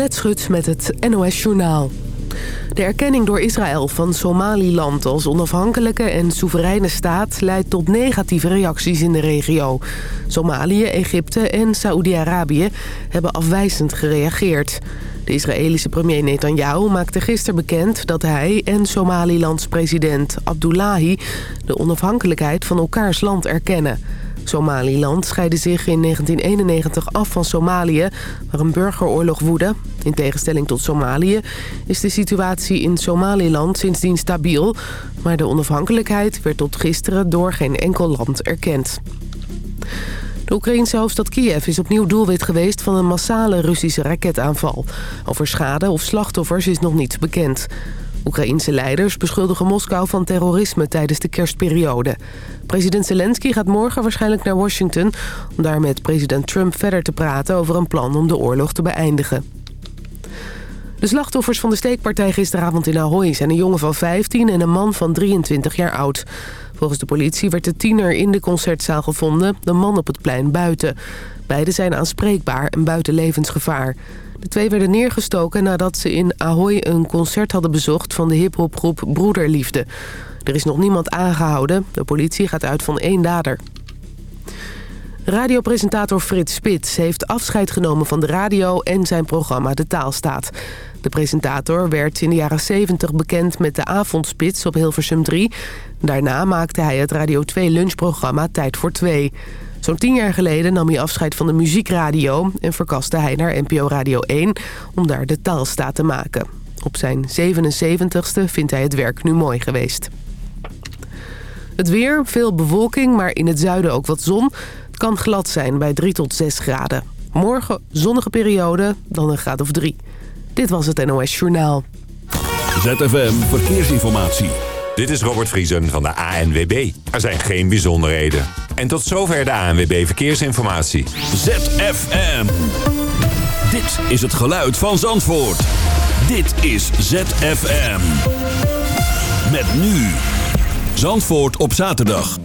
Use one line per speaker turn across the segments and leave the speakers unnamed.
Annette Schut met het NOS Journaal. De erkenning door Israël van Somaliland als onafhankelijke en soevereine staat... leidt tot negatieve reacties in de regio. Somalië, Egypte en Saoedi-Arabië hebben afwijzend gereageerd. De Israëlische premier Netanyahu maakte gisteren bekend dat hij en Somalilands president Abdullahi... de onafhankelijkheid van elkaars land erkennen... Somaliland scheidde zich in 1991 af van Somalië, waar een burgeroorlog woedde. In tegenstelling tot Somalië is de situatie in Somaliland sindsdien stabiel... maar de onafhankelijkheid werd tot gisteren door geen enkel land erkend. De Oekraïnse hoofdstad Kiev is opnieuw doelwit geweest van een massale Russische raketaanval. Over schade of slachtoffers is nog niets bekend. Oekraïense leiders beschuldigen Moskou van terrorisme tijdens de kerstperiode. President Zelensky gaat morgen waarschijnlijk naar Washington... om daar met president Trump verder te praten over een plan om de oorlog te beëindigen. De slachtoffers van de steekpartij gisteravond in Ahoy zijn een jongen van 15 en een man van 23 jaar oud. Volgens de politie werd de tiener in de concertzaal gevonden, de man op het plein buiten. Beiden zijn aanspreekbaar en buiten levensgevaar. De twee werden neergestoken nadat ze in Ahoy een concert hadden bezocht van de hiphopgroep Broederliefde. Er is nog niemand aangehouden. De politie gaat uit van één dader. Radiopresentator Frits Spits heeft afscheid genomen van de radio en zijn programma De Taalstaat. De presentator werd in de jaren 70 bekend met de avondspits op Hilversum 3. Daarna maakte hij het Radio 2 lunchprogramma Tijd voor 2. Zo'n tien jaar geleden nam hij afscheid van de muziekradio... en verkaste hij naar NPO Radio 1 om daar de taalstaat te maken. Op zijn 77ste vindt hij het werk nu mooi geweest. Het weer, veel bewolking, maar in het zuiden ook wat zon. Het kan glad zijn bij 3 tot 6 graden. Morgen zonnige periode, dan een graad of 3. Dit was het NOS Journaal.
ZFM Verkeersinformatie.
Dit is Robert Vriesen van de ANWB. Er zijn geen bijzonderheden. En tot zover de ANWB Verkeersinformatie.
ZFM. Dit is het geluid van Zandvoort. Dit is ZFM. Met nu. Zandvoort op zaterdag.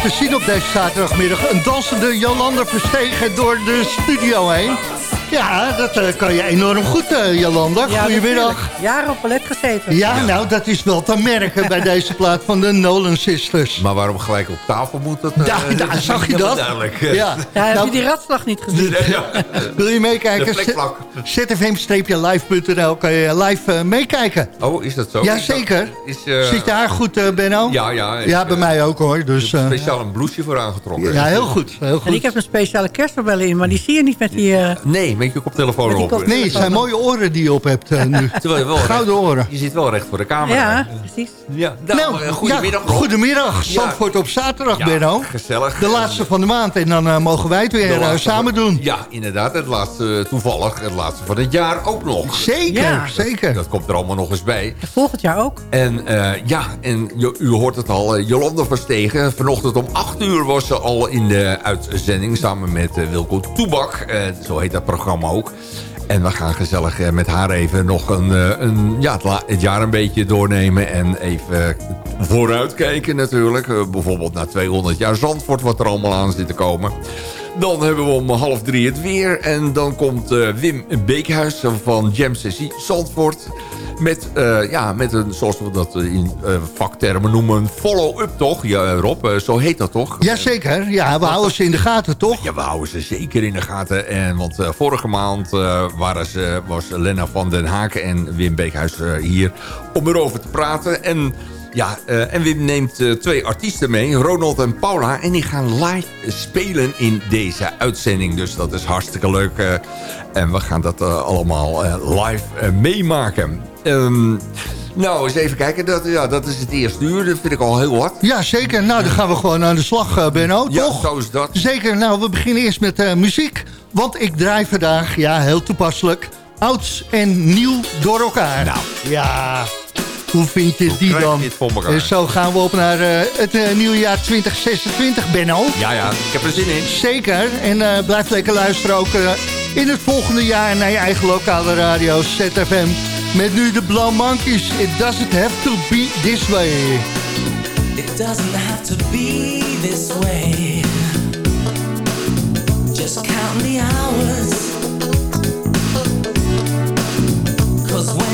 Te zien op deze zaterdagmiddag. Een dansende Jolanda Verstegen door de studio heen. Ja, dat uh, kan je enorm goed, uh, Jolanda. Ja, Goedemiddag.
Jaren op ballet gezeten.
Ja, nou, dat is wel te merken bij deze plaat van de Nolan Sisters.
Maar waarom gelijk op tafel moet dat? Uh,
ja, daar zag je dat?
Duidelijk. Ja, ja heb nou, je die ratslag niet gezien?
Ja, Wil je meekijken? zfm-live.nl kan je live meekijken.
Oh, is dat zo?
Jazeker. Zit je haar goed, Benno?
Ja, ja.
ja, bij mij ook hoor. Dus,
er speciaal een blouseje voor aangetrokken.
Ja, heel goed, heel goed.
En ik heb een speciale kersttabellen in, maar die zie je niet met die...
Nee, met je koptelefoon op.
Nee, het zijn mooie oren die je op hebt uh, nu. Terwijl je wel Gouden oren.
Je zit wel recht voor de camera.
Ja, precies.
Ja, nou, nou eh, goedemiddag. Ja, goedemiddag. Zandvoort op zaterdag, ja, Benno.
Gezellig.
De laatste van de maand. En dan uh, mogen wij het weer samen doen.
Ja, inderdaad. Het laatste, toevallig, het laatste van het jaar ook nog.
Zeker, zeker.
Dat komt er allemaal nog eens bij.
Volgend jaar ook.
En ja, en u hoort het al. Jolanda Verstegen. Vanochtend om 8 uur was ze al in de uitzending. Samen met Wilco Toebak. zo heet dat programma ook. En we gaan gezellig eh, met haar even nog een, eh, een, ja, het jaar een beetje doornemen. En even vooruitkijken natuurlijk. Eh, bijvoorbeeld naar 200 jaar Zandvoort wat er allemaal aan zit te komen. Dan hebben we om half drie het weer. En dan komt Wim Beekhuis van Jam Sessie Zandvoort. Met, uh, ja, met een, zoals we dat in uh, vaktermen noemen, follow-up toch? Ja, Rob, zo heet dat toch?
Jazeker, ja, we houden ze in de gaten toch?
Ja, we houden ze zeker in de gaten. En, want vorige maand waren ze, was Lena van den Haken en Wim Beekhuis hier om erover te praten. En... Ja, uh, en Wim neemt uh, twee artiesten mee, Ronald en Paula. En die gaan live spelen in deze uitzending. Dus dat is hartstikke leuk. Uh, en we gaan dat allemaal live meemaken. Um, nou, eens even kijken. Dat, ja, dat is het eerste uur. Dat vind ik al heel wat.
Ja, zeker. Nou, dan gaan we gewoon aan de slag, Benno,
ja,
toch?
zo is dat.
Zeker. Nou, we beginnen eerst met muziek. Want ik draai vandaag, ja, heel toepasselijk... ouds en nieuw door elkaar.
Nou.
Ja, hoe vind je die dan?
Je
zo gaan we op naar uh, het uh, nieuwjaar 2026, Benno.
Ja, ja, ik heb er zin in.
Zeker. En uh, blijf lekker luisteren ook in het volgende jaar naar je eigen lokale radio ZFM. Met nu de Blauw Monkeys. It doesn't have to be this way.
It doesn't have to be this way. Just count the hours.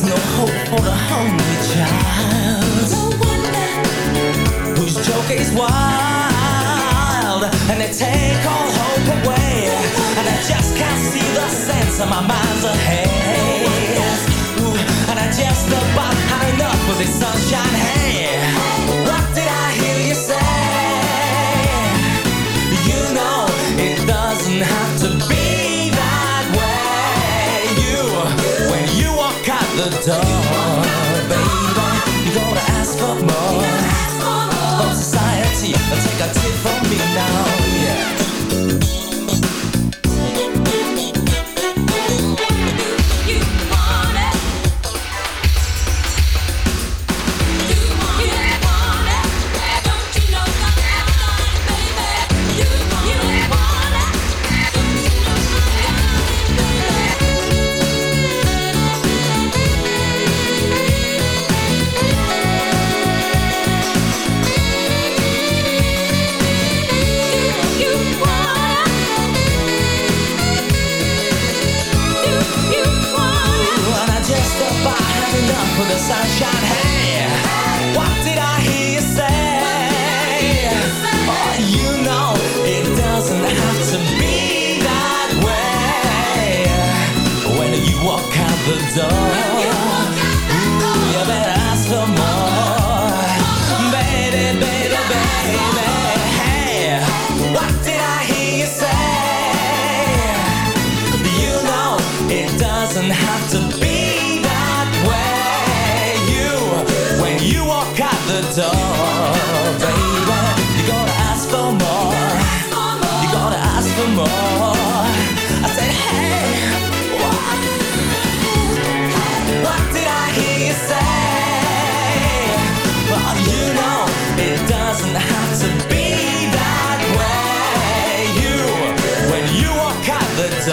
There's no hope for the hungry child. No whose joke is wild and they take all hope away. And I just can't see the sense of my mind's ahead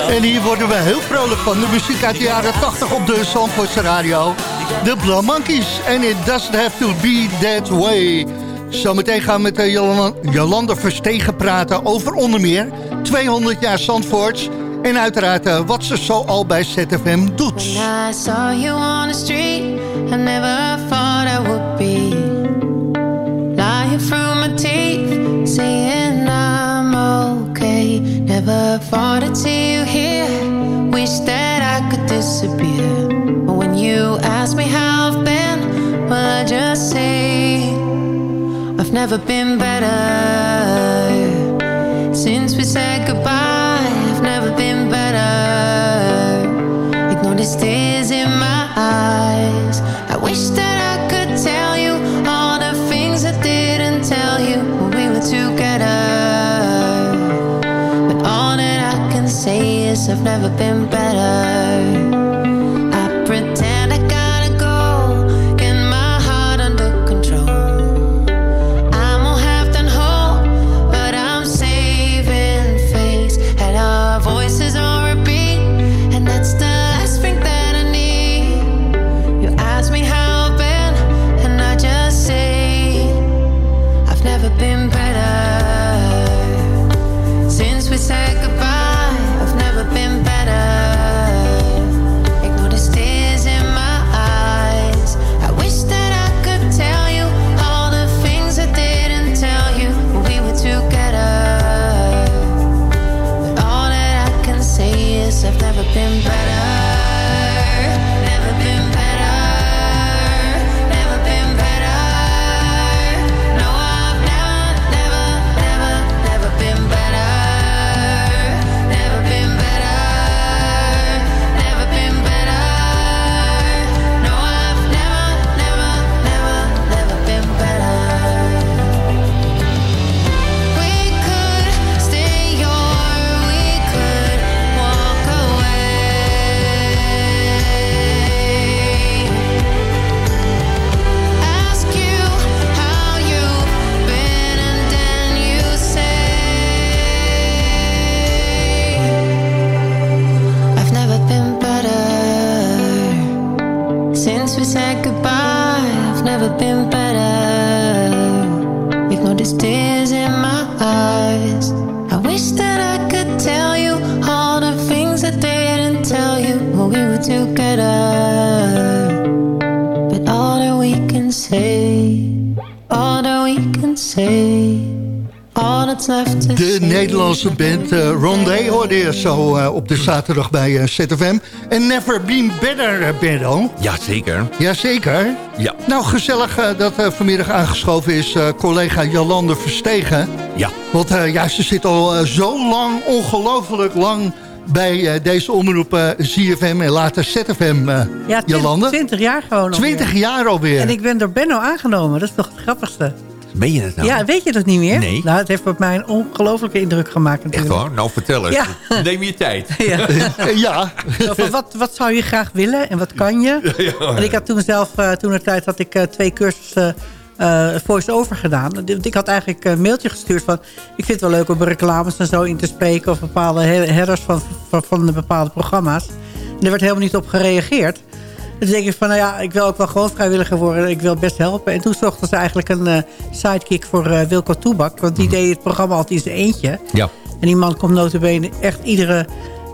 En hier worden we heel vrolijk van. De muziek uit de jaren 80 op de Zandvoortse radio. De Blue Monkeys. En it doesn't have to be that way. Zometeen gaan we met uh, Jolanda Verstegen praten over onder meer 200 jaar Zandvoorts. En uiteraard uh, wat ze zo al bij ZFM doet.
When I saw you on the street, I never thought I would Thought I'd you here, wish that I could disappear. But when you ask me how I've been, well I just say I've never been better. Since we said goodbye, I've never been better. Ignore the tears in my eyes. I wish that never been better.
Nederlandse band uh, Rondé hoorde je zo eh, op de zaterdag bij eh, ZFM. En Never Been Better, Benno.
Jazeker.
Jazeker.
Ja.
Nou, gezellig dat eh, vanmiddag aangeschoven is eh, collega Jolande Verstegen.
Ja.
Want eh, ja, ze zit al zo lang, ongelooflijk lang... bij eh, deze omroep eh, ZFM en later ZFM, eh
Ja,
Jolande.
20 jaar gewoon alweer.
20 jaar alweer.
En ik ben door Benno aangenomen. Dat is toch het grappigste.
Meen je het nou?
Ja, weet je dat niet meer?
Nee.
Nou, het heeft op mij een ongelofelijke indruk gemaakt
Echt
natuurlijk.
hoor? Nou, vertel eens.
Ja.
Neem je tijd.
Ja.
Eh, ja.
Van, wat, wat zou je graag willen en wat kan je? En ik had toen zelf, eh, toen de tijd had ik eh, twee cursussen eh voice-over gedaan. Want Ik had eigenlijk een mailtje gestuurd van... ik vind het wel leuk om reclames en zo in te spreken... of bepaalde he- headers van, van, van de bepaalde programma's. En er werd helemaal niet op gereageerd. Toen denk ik van, nou ja, ik wil ook wel gewoon vrijwilliger worden. Ik wil best helpen. En toen zochten ze eigenlijk een eh, sidekick voor eh, Wilco Toebak. Want die deed het programma altijd in zijn eentje.
Ja.
En die man komt notabene echt iedere,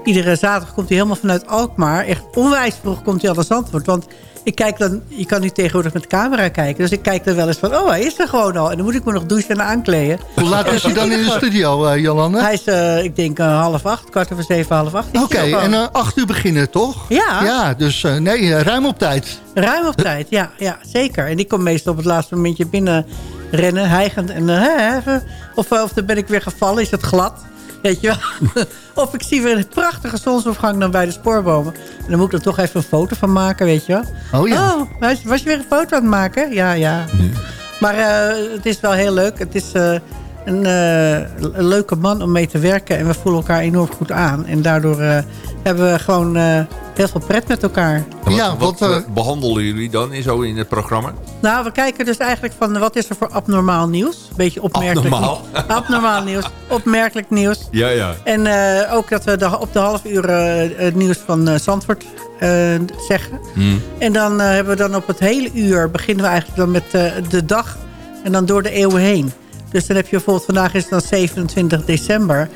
iedere zaterdag komt hij helemaal vanuit Alkmaar. Echt onwijs vroeg komt hij al naar Zandvoort. Want ik kijk dan, je kan nu tegenwoordig met de camera kijken. Dus ik kijk dan wel eens van, oh hij is er gewoon al. En dan moet ik me nog douchen en aankleden.
Hoe laat is hij dan in de studio, eh, Jolande?
Hij is, eh, ik denk, eh, half acht, kwart over zeven, half acht.
Oké,
al
en acht uur beginnen, toch?
Ja.
Ja, dus nee, ruim op tijd.
Ruim op tijd, ja, ja, zeker. En ik kom meestal op het laatste momentje binnen rennen, hijgend. En, even. Of, of dan ben ik weer gevallen, is het glad. Weet je wel? of ik zie weer een prachtige zonsopgang dan bij de spoorbomen. En dan moet ik er toch even een foto van maken, weet je wel.
Oh ja.
Oh, was, je weer een foto aan het maken? Ja, ja. Maar eh, het is wel heel leuk. Het is eh, een, eh, een leuke man om mee te werken. En we voelen elkaar enorm goed aan. En daardoor eh, hebben we gewoon... eh, heel veel pret met elkaar.
Wat,
Ja,
wat
eh,
eh, behandelen jullie dan in, zo in het programma?
Nou, we kijken dus eigenlijk van wat is er voor abnormaal nieuws. Beetje opmerkelijk
Abnormaal?
nieuws. Abnormaal nieuws. Opmerkelijk nieuws.
Ja, ja.
En eh, ook dat we de, op de half uur eh, het nieuws van eh, Zandvoort eh, zeggen. En dan eh, hebben we dan op het hele uur... beginnen we eigenlijk dan met eh, de dag en dan door de eeuwen heen. Dus dan heb je bijvoorbeeld... vandaag is het dan 27 december...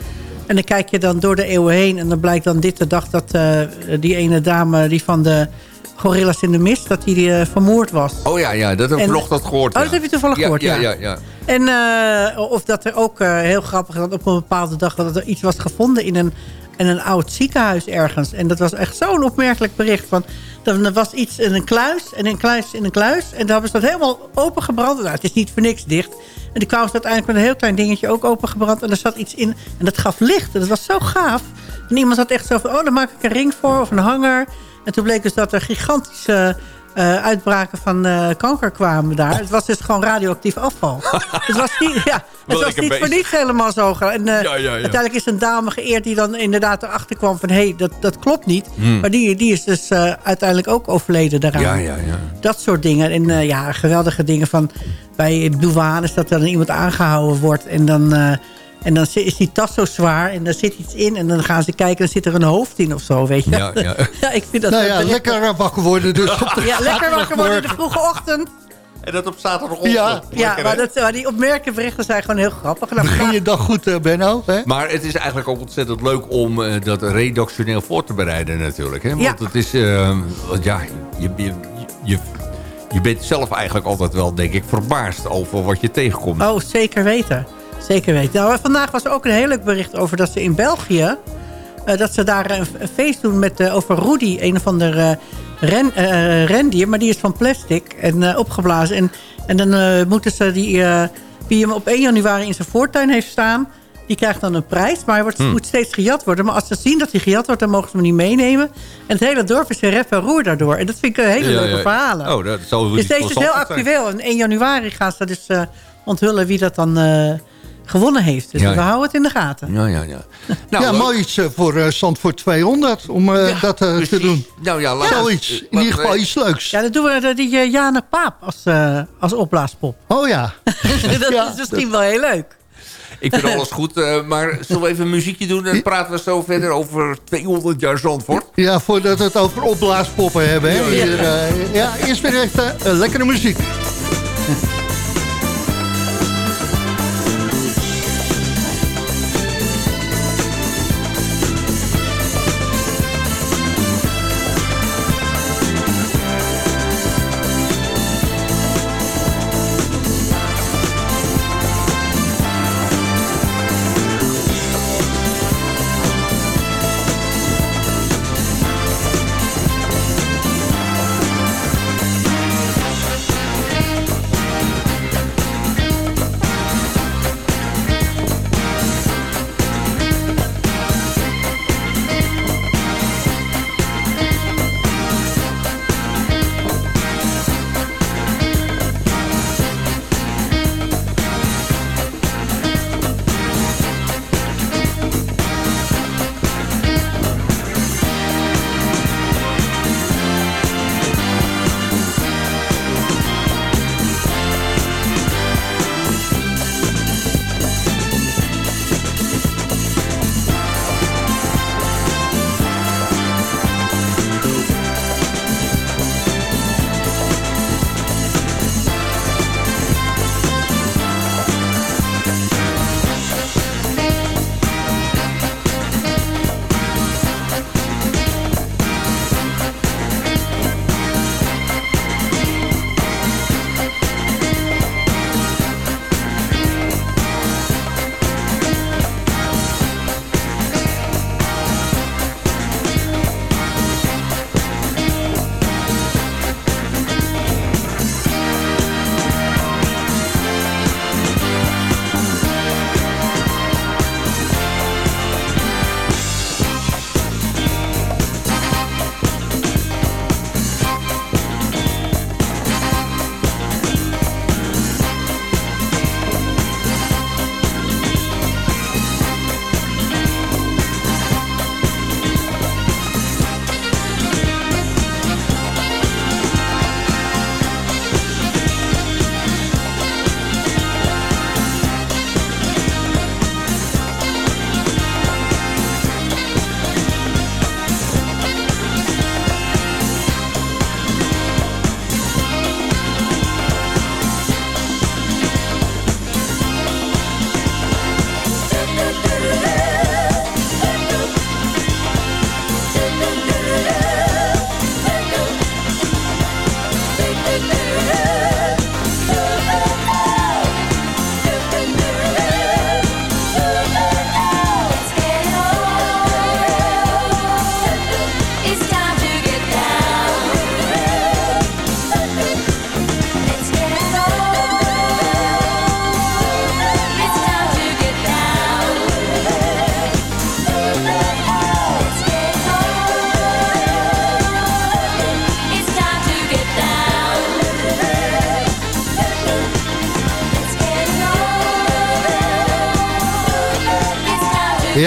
En dan kijk je dan door de eeuwen heen... en dan blijkt dan dit de dag dat eh, die ene dame... die van de Gorillas in de Mist... dat die eh, vermoord was.
Oh ja, ja, dat heb ik vanochtend gehoord.
Oh,
ja.
dat heb je toevallig
Ja,
gehoord,
ja.
ja.
ja, ja.
En uh, of dat er ook heel grappig dat op een bepaalde dag dat er iets was gevonden in een, in een oud ziekenhuis ergens. En dat was echt zo'n opmerkelijk bericht. Van, er was iets in een kluis en een kluis in een kluis. En daar hebben ze dat helemaal opengebrand. Nou, het is niet voor niks dicht. En die kwamen ze uiteindelijk met een heel klein dingetje ook opengebrand. En er zat iets in. En dat gaf licht. En dat was zo gaaf. En iemand had echt zo van, oh, daar maak ik een ring voor of een hanger. En toen bleek dus dat er gigantische uh, uitbraken van uh, kanker kwamen daar. Oh. Het was dus gewoon radioactief afval. het was niet, ja, het was niet voor niets helemaal zo. En, ja, ja, ja. uiteindelijk is een dame geëerd die dan inderdaad erachter kwam van... hé, hey, dat, dat klopt niet. Hmm. Maar die, die is dus uiteindelijk ook overleden daaraan.
Ja, ja, ja.
Dat soort dingen. En ja, geweldige dingen van bij douanes... dat er dan iemand aangehouden wordt en dan... En dan is die tas zo zwaar en er zit iets in. En dan gaan ze kijken, dan zit er een hoofd in of zo, weet je.
Ja, ja.
ja ik vind dat...
Nou ja, lekker wakker worden dus op de
Ja, lekker wakker worden de vroege ochtend.
En dat op zaterdagochtend.
Ja,
ja maar, dat, maar die opmerkelijke berichten zijn gewoon heel grappig.
Dan begin je dag goed, uh, Benno. Hè?
Maar het is eigenlijk ook ontzettend leuk om uh, dat redactioneel voor te bereiden natuurlijk. Hè? Want
Ja.
het is... Uh, ja, je, je, je, je bent zelf eigenlijk altijd wel, denk ik, verbaasd over wat je tegenkomt.
Oh, zeker weten. Zeker weten. Nou, vandaag was er ook een heel leuk bericht over dat ze in België... Uh, dat ze daar een, een feest doen met, uh, over Rudy, een of ander uh, ren, rendier. Maar die is van plastic en opgeblazen. En, en dan moeten ze die, wie hem op 1 januari in zijn voortuin heeft staan... die krijgt dan een prijs. Maar hij wordt, hmm. moet steeds gejat worden. Maar als ze zien dat hij gejat wordt, dan mogen ze hem niet meenemen. En het hele dorp is een rep en roer daardoor. En dat vind ik een hele
ja,
leuke
ja.
verhalen.
Oh, dat
dus deze is heel actueel. En 1 januari gaan ze dus onthullen wie dat dan gewonnen heeft. Dus
Ja,
we
ja.
houden het in de gaten.
Ja, ja, ja. Nou,
ja, mooi iets uh, voor uh, Zandvoort 200 om uh,
Ja,
dat te doen.
Nou ja, laat
Zoiets. In ieder geval
eh,
iets leuks.
Ja, dan doen we die uh, Jana Paap als, uh, als opblaaspop.
Oh ja.
dat
Ja,
is misschien wel heel leuk.
Ik vind alles goed, eh, maar zullen we even een muziekje doen... en dan praten we zo verder over 200 jaar Zandvoort?
Ja, voordat we het over opblaaspoppen hebben. Hè?
Ja, ja.
Hier, uh, ja, eerst weer echt uh, lekkere muziek.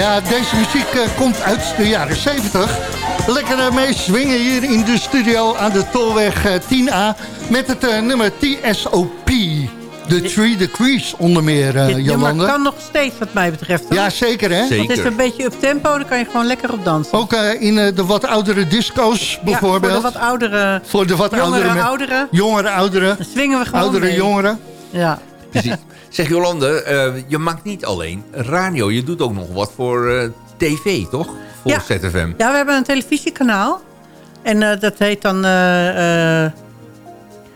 Ja, deze muziek eh, komt uit de jaren 70. Lekker uh, mee swingen hier in de studio aan de Tolweg eh, 10A... met het eh, nummer TSOP. The Three Degrees onder meer, eh
Dit nummer
Jolande.
kan nog steeds wat mij betreft. hoor.
Ja, zeker hè?
Zeker.
Het is een beetje up tempo, daar kan je gewoon lekker op dansen.
Ook eh, in eh, de wat oudere disco's bijvoorbeeld.
Ja, voor de wat oudere,
Voor de wat
jongere ouderen,
Jongere ouderen.
dan swingen we gewoon
Oudere
mee.
jongeren.
Ja.
Precies. Zeg Jolande, eh, je maakt niet alleen radio. Je doet ook nog wat voor eh, tv, toch? Voor
Ja.
ZFM.
ja, we hebben een televisiekanaal. En eh, dat heet dan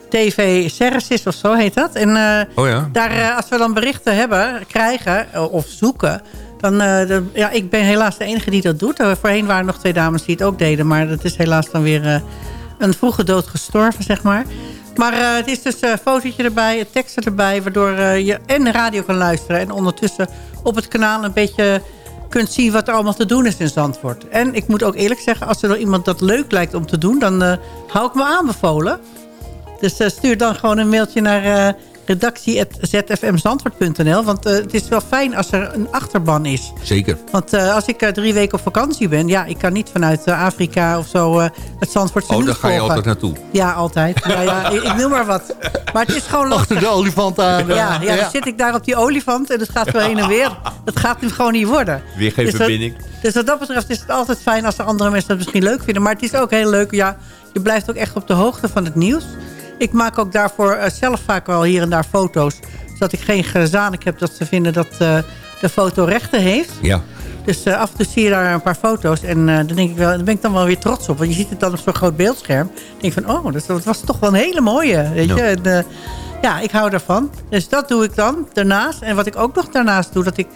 TV Ceresis of zo heet dat. En
Oh ja?
daar, als we dan berichten hebben, krijgen of zoeken... Dan, ja, ik ben helaas de enige die dat doet. Voorheen waren er nog twee dames die het ook deden. Maar dat is helaas dan weer een vroege dood gestorven, zeg maar. Maar eh, het is dus een fotootje erbij, een tekst erbij... waardoor eh, je en de radio kan luisteren... en ondertussen op het kanaal een beetje kunt zien wat er allemaal te doen is in Zandvoort. En ik moet ook eerlijk zeggen, als er nog iemand dat leuk lijkt om te doen... dan eh, hou ik me aanbevolen. Dus eh, stuur dan gewoon een mailtje naar eh redactie.zfmzandvoort.nl. Want eh, het is wel fijn als er een achterban is.
Zeker.
Want eh, als ik eh, drie weken op vakantie ben... ja, ik kan niet vanuit Afrika of zo het Zandvoortse
Oh, daar ga je altijd naartoe.
Ja, altijd. Nou ja, ik, ik noem maar wat. Maar het is gewoon lastig.
Achter de olifant aan.
Ja, ja, dan zit ik daar op die olifant en het gaat zo heen en weer. Dat gaat nu gewoon niet worden.
Weer geen
Dus dat-
verbinding.
dus wat dat betreft is het altijd fijn als de andere mensen dat misschien leuk vinden. Maar het is ook heel leuk, ja, je blijft ook echt op de hoogte van het nieuws. Ik maak ook daarvoor eh, zelf vaak wel hier en daar foto's. Zodat ik geen gezanik heb dat ze vinden dat eh, de foto rechten heeft.
Ja.
Dus eh, af en toe zie je daar een paar foto's. En dan, denk ik wel, dan ben ik dan wel weer trots op. Want je ziet het dan op zo'n groot beeldscherm. Denk van, oh, dat, was toch wel een hele mooie. Weet je? En, ja, ik hou daarvan. Dus dat doe ik dan daarnaast. En wat ik ook nog daarnaast doe, dat ik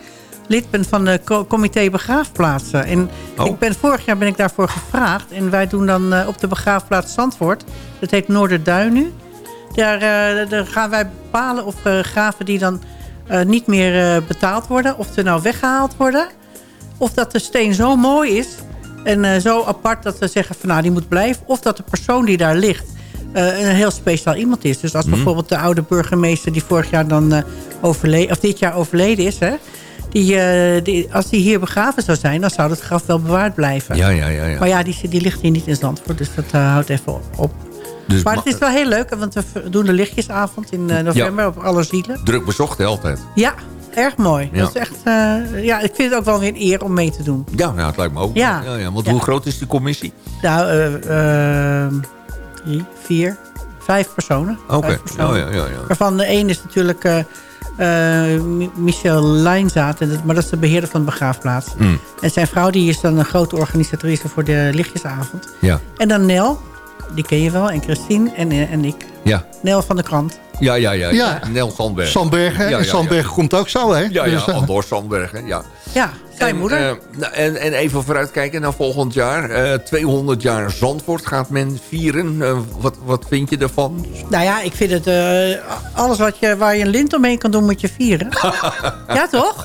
lid ben van de co- comité begraafplaatsen. En
Oh.
ik ben, vorig jaar ben ik daarvoor gevraagd. En wij doen dan eh, op de begraafplaats Zandvoort. Dat heet Noorderduin nu. Daar, eh, daar gaan wij bepalen of eh, graven die dan niet meer betaald worden. Of ze nou weggehaald worden. Of dat de steen zo mooi is en zo apart dat we zeggen van nou die moet blijven. Of dat de persoon die daar ligt een heel speciaal iemand is. Dus als bijvoorbeeld de oude burgemeester die vorig jaar dan eh overleden, of dit jaar overleden is, hè, die, eh, die, als die hier begraven zou zijn, dan zou het graf wel bewaard blijven.
Ja, ja, ja. ja.
Maar ja, die, die ligt hier niet in Zandvoort, dus dat eh, houdt even op.
Dus
Maar
ma-
het is wel heel leuk, want we doen de lichtjesavond in eh, november op alle zielen.
druk bezocht hè, altijd.
Ja, erg mooi.
Ja.
Dat is echt, ja, ik vind het ook wel weer een eer om mee te doen.
Ja, nou, het lijkt me ook.
Ja.
ja, ja want hoe groot is die commissie?
Nou, eh, drie, vier, vijf personen.
Oké. Oh, ja, ja, ja.
Waarvan de een is natuurlijk Michel Lijnzaat. en dat- Maar dat is de beheerder van de begraafplaats.
Mm.
En zijn vrouw die is dan een grote organisatrice voor de lichtjesavond.
Ja.
En dan Nel, die ken je wel. En Christine en, eh, en ik.
Ja.
Nel van de krant.
Ja, ja, ja.
Ja.
Nel Sandberg.
Sandbergen.
Ja, ja,
en Sandbergen komt ook zo, hè?
Ja, ja,
Dus, eh,
Andor Sandberg. hè, Ja.
Ja,
En,
moeder.
eh, nou, en, en even vooruitkijken naar volgend jaar. Eh 200 jaar Zandvoort gaat men vieren. Eh, wat, wat vind je ervan?
Nou ja, ik vind het... eh, alles wat je, waar je een lint omheen kan doen, moet je vieren. ja, toch?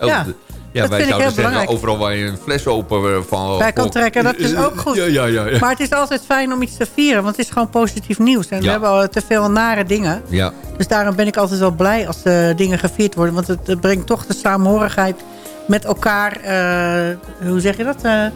Oh,
Ja, dat
wij
vind ik
zouden
heel
zeggen,
belangrijk.
overal waar je een fles open eh, van...
Bij kan trekken, dat is ook goed.
Ja, ja, ja.
Maar het is altijd fijn om iets te vieren, want het is gewoon positief nieuws. En we hebben al te veel nare dingen.
ja.
Dus daarom ben ik altijd wel blij als de dingen gevierd worden. Want het, het brengt toch de samenhorigheid met elkaar... eh, hoe zeg je dat? Eh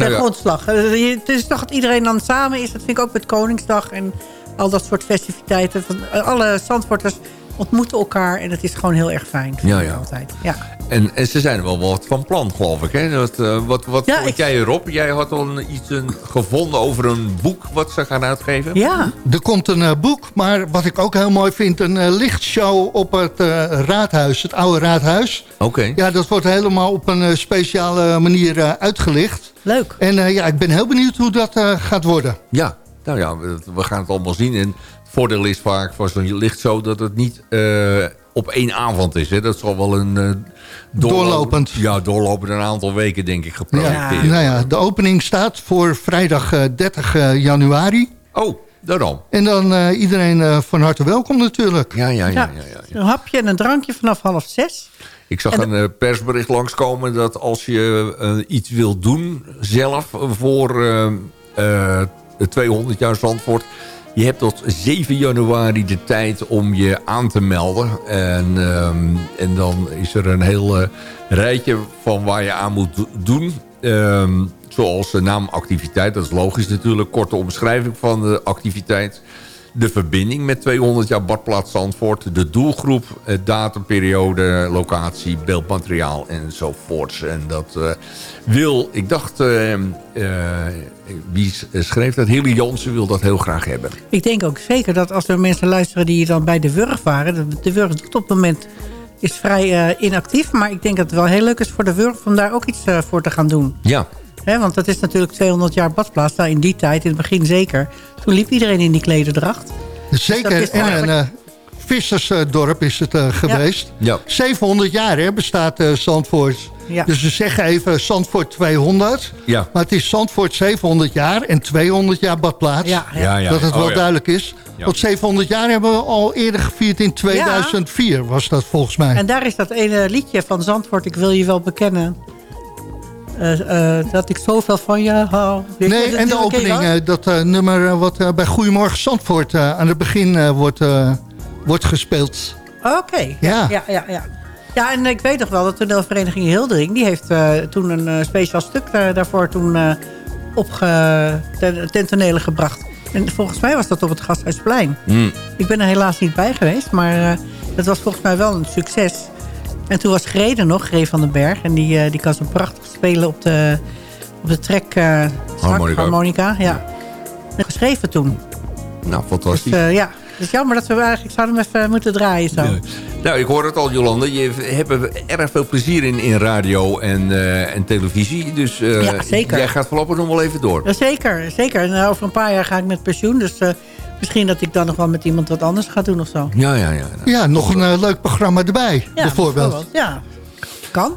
de
Nou ja.
grondslag. Eh, het is toch dat iedereen dan samen is. Dat vind ik ook met Koningsdag en al dat soort festiviteiten. Van, eh, alle Zandvoorters ontmoeten elkaar en het is gewoon heel erg fijn. vind
Ja,
ik
ja.
Altijd. ja.
En, en ze zijn er wel wat van plan, geloof ik. Hè? Dat, eh, wat wat
Ja,
vond
ik-
jij erop? Jij had al een- iets een, gevonden over een boek wat ze gaan uitgeven.
Ja,
Er komt een eh, boek, maar wat ik ook heel mooi vind... een eh, lichtshow op het eh, raadhuis, het oude raadhuis.
Oké.
Ja, dat wordt helemaal op een speciale manier eh, uitgelicht.
leuk.
En eh, ja, ik ben heel benieuwd hoe dat eh, gaat worden.
Ja, nou ja, we, we gaan het allemaal zien. En voordeel is vaak van zo'n licht zo dat het niet eh, op één avond is. Hè. Dat zal wel een... eh,
Doorlopend.
Ja, doorlopend een aantal weken denk ik
Ja,
geprojecteerd.
nou ja, de opening staat voor vrijdag eh, 30 eh, januari.
Oh, daarom.
En dan eh, iedereen eh, van harte welkom natuurlijk.
Ja, ja, ja.
Ja,
ja, ja, ja.
Een hapje en een drankje vanaf half zes.
Ik zag
En
een persbericht langskomen dat als je iets wilt doen zelf voor eh, eh, de 200 jaar Zandvoort... Je hebt tot 7 januari de tijd om je aan te melden. En, ehm, en dan is er een heel eh, rijtje van waar je aan moet do- doen. Ehm, zoals de naamactiviteit, dat is logisch natuurlijk. Korte omschrijving van de activiteit. De verbinding met 200 jaar Badplaats Zandvoort. De doelgroep, eh, datum, periode, locatie, beeldmateriaal enzovoorts. En dat eh, wil, ik dacht, eh, wie schreef dat? Hilly Jansen wil dat heel graag hebben.
Ik denk ook zeker dat als er mensen luisteren die dan bij de Wurg waren... de- Wurg doet op het moment is vrij inactief. Maar ik denk dat het wel heel leuk is voor de Wurg om daar ook iets voor te gaan doen.
Ja,
Want dat is natuurlijk 200 jaar badplaats. Nou, in die tijd, in het begin zeker. Toen liep iedereen in die klederdracht.
Zeker.
dat is
en een eh, vissersdorp is het eh, geweest.
ja.
700 jaar hè, bestaat eh, Zandvoort.
Ja.
Dus we zeggen even Zandvoort 200.
Ja.
Maar het is Zandvoort 700 jaar en 200 jaar badplaats.
Ja, ja.
Ja, ja.
Dat het
Oh,
wel
ja.
duidelijk is.
Ja.
Want 700 jaar hebben we al eerder gevierd in 2004 was dat volgens mij.
En daar is dat ene liedje van Zandvoort, ik wil je wel bekennen. Eh, eh, dat ik zoveel van je hou.
Nee, en de opening, eh, dat eh, nummer wat bij Goedemorgen Zandvoort eh, aan het begin eh, wordt, eh, wordt gespeeld.
Oké.
Ja.
Ja, ja, ja. Ja, en ik weet nog wel dat de toneelvereniging Hildering... die heeft eh, toen een eh, speciaal stuk daar- daarvoor toen eh opge, ten, ten tonele gebracht. En volgens mij was dat op het Gasthuisplein.
Mm.
Ik ben er helaas niet bij geweest, maar eh, dat was volgens mij wel een succes. En toen was Grede nog, Gree van den Berg. En die, eh, die kan zo prachtig spelen op de, op de trek eh
Harmonica.
harmonica. Ja. En geschreven toen.
Nou,
Dus
fantastisch.
eh, ja, het is jammer dat we eigenlijk zouden hem even moeten draaien zo.
Nou, ik hoor het al, Jolande. Je hebt erg veel plezier in, in radio en, en televisie. Dus
Ja, zeker.
jij gaat voorlopig nog wel even door.
Ja, zeker, zeker. En over een paar jaar ga ik met pensioen. Dus misschien dat ik dan nog wel met iemand wat anders ga doen of zo.
Ja, ja, ja.
Ja, nog een eh, leuk programma erbij,
Ja,
bijvoorbeeld.
Ja, kan.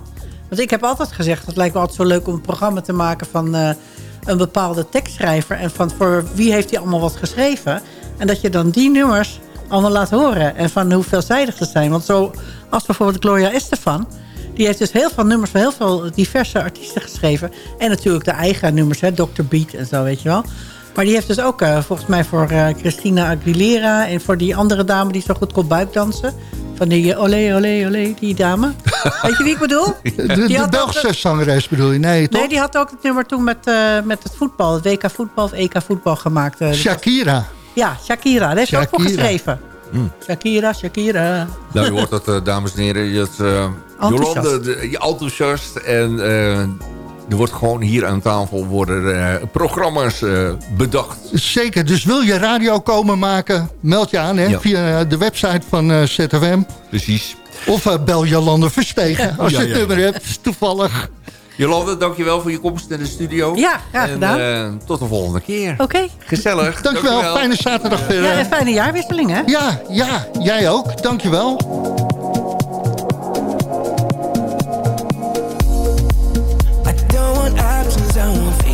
Want ik heb altijd gezegd, het lijkt me altijd zo leuk om een programma te maken van eh, een bepaalde tekstschrijver. En van voor wie heeft hij allemaal wat geschreven. En dat je dan die nummers allemaal laat horen. En van hoe veelzijdig ze zijn. Want zo als bijvoorbeeld Gloria Estefan. Die heeft dus heel veel nummers van heel veel diverse artiesten geschreven. En natuurlijk de eigen nummers, hè, Dr. Beat en zo, weet je wel. Maar die heeft dus ook eh, volgens mij voor eh, Christina Aguilera... en voor die andere dame die zo goed kon buikdansen. Van die eh, olé, olé, olé, die dame. Weet je wie ik bedoel?
De, Belgische zangeres bedoel je? Nee, toch?
Nee, die had ook het nummer toen met, eh, met het voetbal. Het WK voetbal of EK voetbal gemaakt.
Shakira.
Ja, Shakira. Daar heeft ze ook voor geschreven. Shakira, Shakira.
Nou, je hoort dat, dames en heren. Je het, eh,
Enthousiast.
Jolande, de- je enthousiast. En eh, er wordt gewoon hier aan tafel worden eh, programma's eh, bedacht.
Zeker, dus wil je radio komen maken, meld je aan hè,
Ja.
via de website van eh, ZFM.
Precies.
Of bel Jolande Verstegen, als
Ja,
je het
ja.
nummer hebt, toevallig.
Jolande, dankjewel voor je komst in de studio.
Ja, graag
en,
gedaan.
eh, tot de volgende keer.
Oké.
Gezellig.
Dankjewel, fijne zaterdag verder.
Ja, en fijne jaarwisseling, hè?
Ja, ja, jij ook. Dankjewel.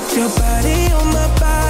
Put your body on my body.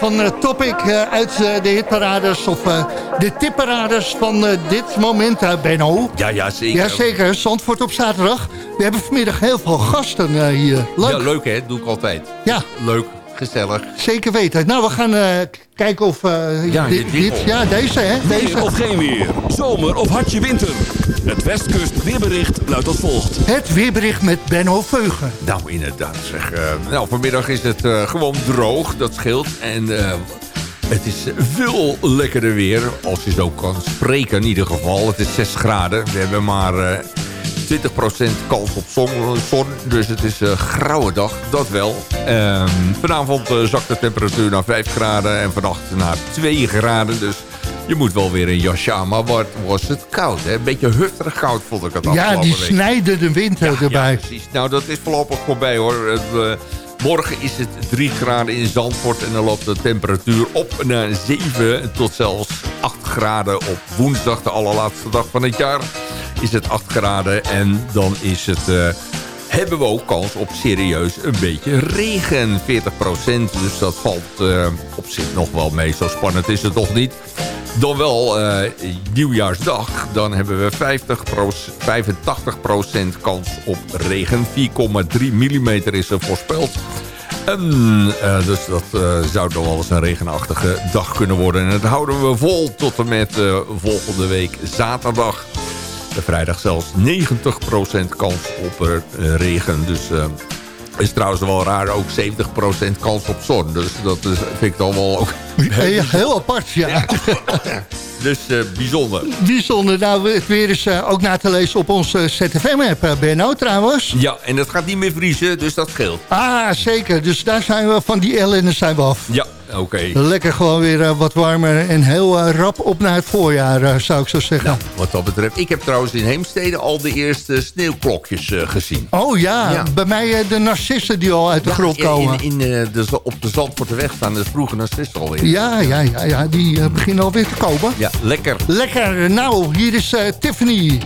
Van eh, Topic eh, uit eh, de hitparades of de tipparades van dit moment, Benno.
Ja, ja, zeker.
Jazeker, Zandvoort op zaterdag. We hebben vanmiddag heel veel gasten hier. Leuk.
Ja, leuk hè, doe ik altijd.
Ja,
Leuk, gezellig.
zeker weten. Nou, we gaan eh, kijken of eh,
Ja,
dit,
dit-
dit- ja, deze hè,
Weer
deze.
of geen weer. Zomer of hartje winter. Het Westkust weerbericht luidt als volgt.
Het weerbericht met Benno Veugen.
Nou, inderdaad zeg. eh, nou, vanmiddag is het eh, gewoon droog, dat scheelt. En eh, het is veel lekkerder weer, als je zo kan spreken in ieder geval. Het is 6 graden. We hebben maar eh 20% kans op zon, zon, dus het is een grauwe dag, dat wel. Ehm, vanavond eh, zakt de temperatuur naar 5 graden en vannacht naar 2 graden. Dus je moet wel weer een jasje aan. Maar wat was het koud, hè? Een beetje hufterig koud vond ik het
Ja,
afgelopen
die
week.
snijdende wind eh, erbij.
Ja, precies. Nou, dat is voorlopig voorbij hoor. Het, eh, morgen is het 3 graden in Zandvoort en dan loopt de temperatuur op naar 7 tot zelfs 8 graden op woensdag, de allerlaatste dag van het jaar, is het 8 graden. En dan is het... eh, hebben we ook kans op serieus een beetje regen. 40% Dus dat valt eh, op zich nog wel mee. Zo spannend is het toch niet. Dan wel eh, nieuwjaarsdag. Dan hebben we 50 85% kans op regen. 4,3 mm is er voorspeld. Dus dat zou dan wel eens een regenachtige dag kunnen worden. En dat houden we vol tot en met volgende week zaterdag. De vrijdag zelfs 90% kans op eh, regen. Dus eh is trouwens wel raar, ook 70% kans op zon. Dus dat is, vind ik dan wel ook
Heel, heel apart, ja.
dus, eh, bijzonder.
Bijzonder. Nou, het weer is eh, ook na te lezen op onze ZFM-app, eh, Benno, trouwens.
Ja, en dat gaat niet meer vriezen, dus dat scheelt.
Ah, zeker. Dus daar zijn we van die ellende zijn we af.
Ja, oké.
Lekker gewoon weer eh, wat warmer en heel eh, rap op naar het voorjaar, eh, zou ik zo zeggen.
Nou, wat dat betreft. Ik heb trouwens in Heemstede al de eerste sneeuwklokjes gezien.
Oh ja,
Ja.
bij mij de narcissen die al uit de grond komen.
in, in, de, op de Zandvoorteweg staan de vroege narcissen alweer.
Ja, ja, ja, ja, die beginnen alweer te komen.
Ja, lekker.
Lekker. Nou, hier is Tiffany.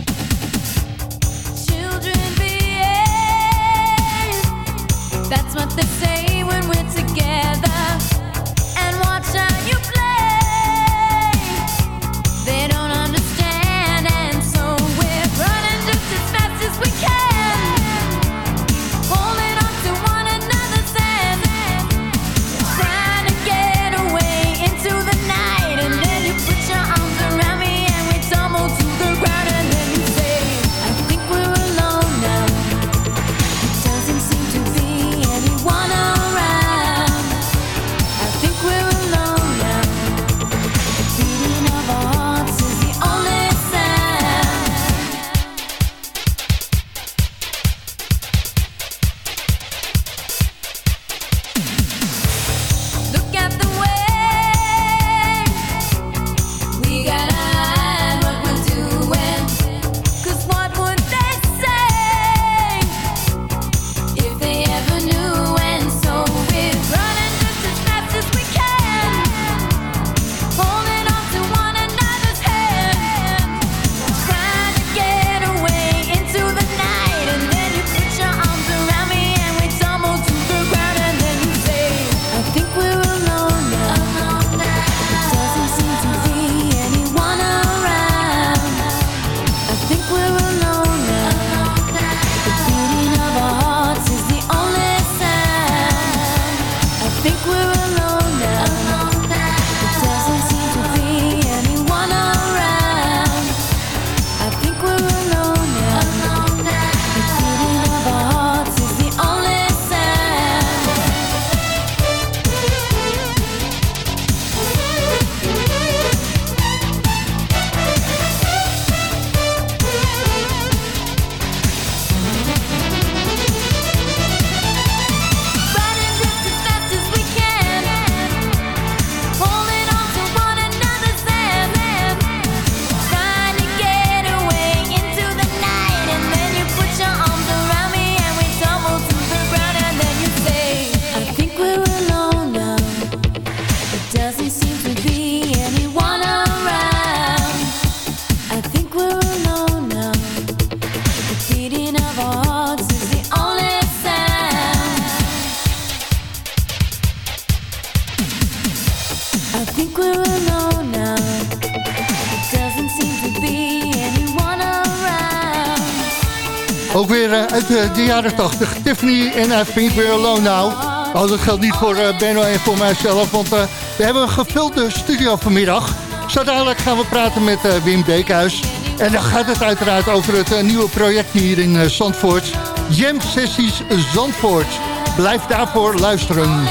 Jaren 80. Tiffany en I Think We're Alone Now. Oh, dat geldt niet voor eh, Benno en voor mijzelf, want eh, we hebben een gevulde studio vanmiddag. Zo dadelijk gaan we praten met eh, Wim Beekhuis. En dan gaat het uiteraard over het nieuwe project hier in Zandvoort. Jam Sessies Zandvoort. Blijf daarvoor luisteren.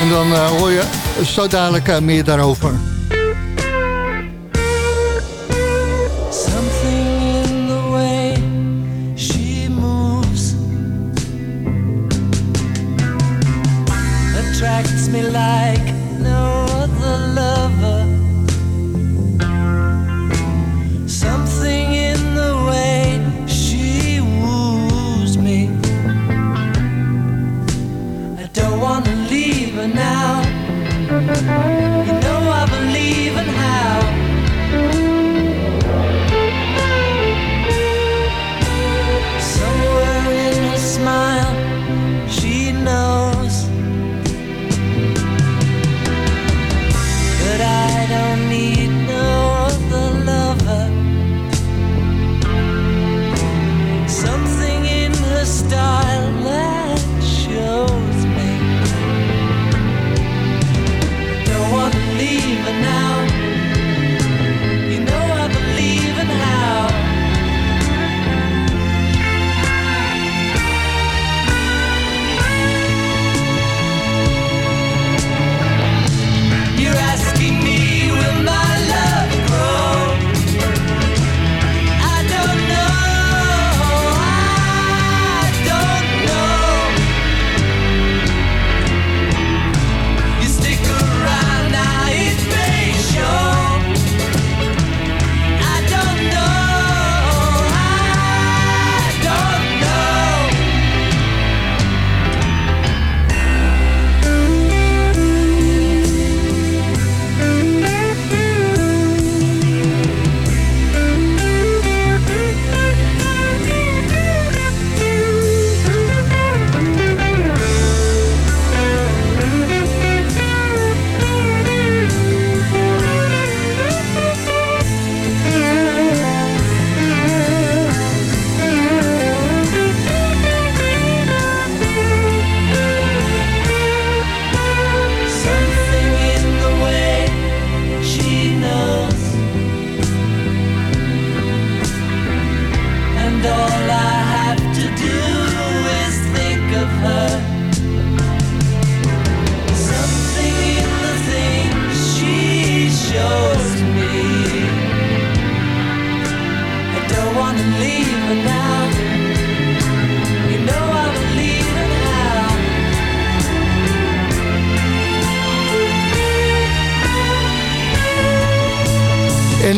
En dan hoor je zo dadelijk meer daarover.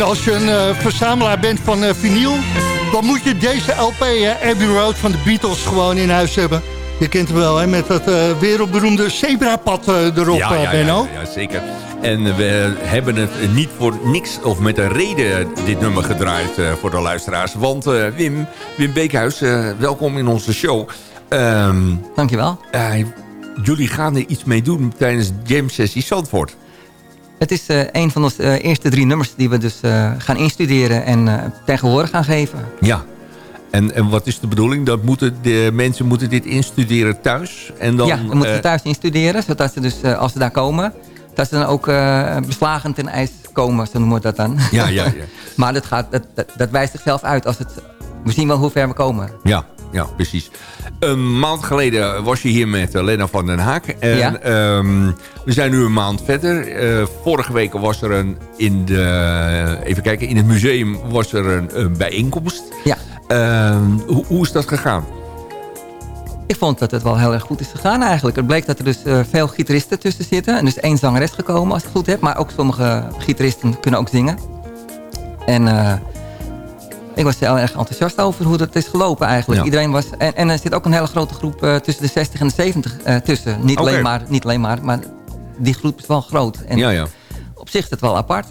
Als je een eh, verzamelaar bent van eh, vinyl... dan moet je deze LP, hè, Abbey Road van de Beatles, gewoon in huis hebben. Je kent hem wel, hè, met dat eh, wereldberoemde zebrapad eh, erop,
ja, ja,
Benno.
ja, ja, zeker. En we hebben het niet voor niks of met een reden dit nummer gedraaid eh, voor de luisteraars. Want eh, Wim, Wim Beekhuis, eh, welkom in onze show. Ehm,
Dankjewel.
eh, jullie gaan er iets mee doen tijdens Jam Sessie Zandvoort.
Het is eh, een van onze eh, eerste drie nummers die we dus eh, gaan instuderen en tegenwoordig gaan geven.
Ja. En, en wat is de bedoeling? Dat moeten de mensen moeten dit instuderen thuis? En dan,
ja, we moeten ze thuis instuderen, zodat ze dus als ze daar komen, dat ze dan ook beslagen ten ijs komen, zo noemen we dat dan.
Ja, ja, ja.
maar dat, gaat, dat, dat, dat wijst zichzelf uit als het, we zien wel hoe ver we komen.
Ja, ja, precies. Een maand geleden was je hier met eh, Lena van den Haak. En
Ja.
ehm, we zijn nu een maand verder. Eh, vorige week was er een in de even kijken, in het museum was er een, een bijeenkomst.
Ja.
Ehm, hoe, hoe is dat gegaan?
Ik vond dat het wel heel erg goed is gegaan eigenlijk. Het bleek dat er dus eh, veel gitaristen tussen zitten. En dus één zangeres gekomen als ik het goed heb. Maar ook sommige gitaristen kunnen ook zingen. En ik was heel erg enthousiast over hoe dat is gelopen eigenlijk.
Ja.
Iedereen was, en, en er zit ook een hele grote groep eh, tussen de 60 en de 70 eh, tussen. Niet, alleen maar, niet alleen maar, maar die groep is wel groot. En
Ja, ja.
op zich is het wel apart.